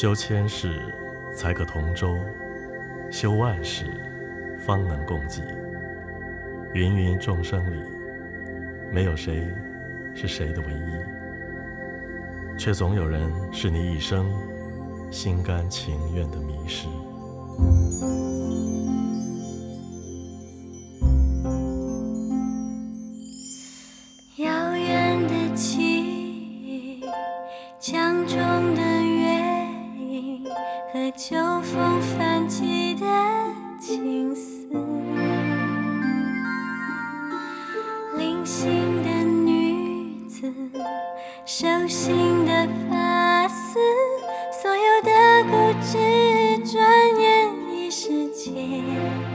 修千世才可同舟修万世方能共济。芸芸众生里没有谁是谁的唯一。却总有人是你一生心甘情愿的迷失。遥远的记忆江中的秋风泛起的青丝，临行的女子，手心的发丝，所有的固执转眼已是茧。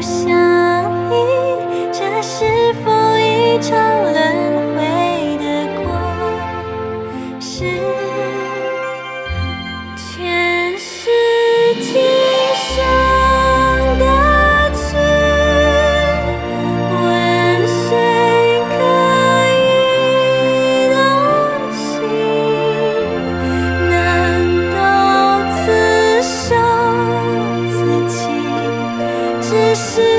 相依，这是否一场轮回？只是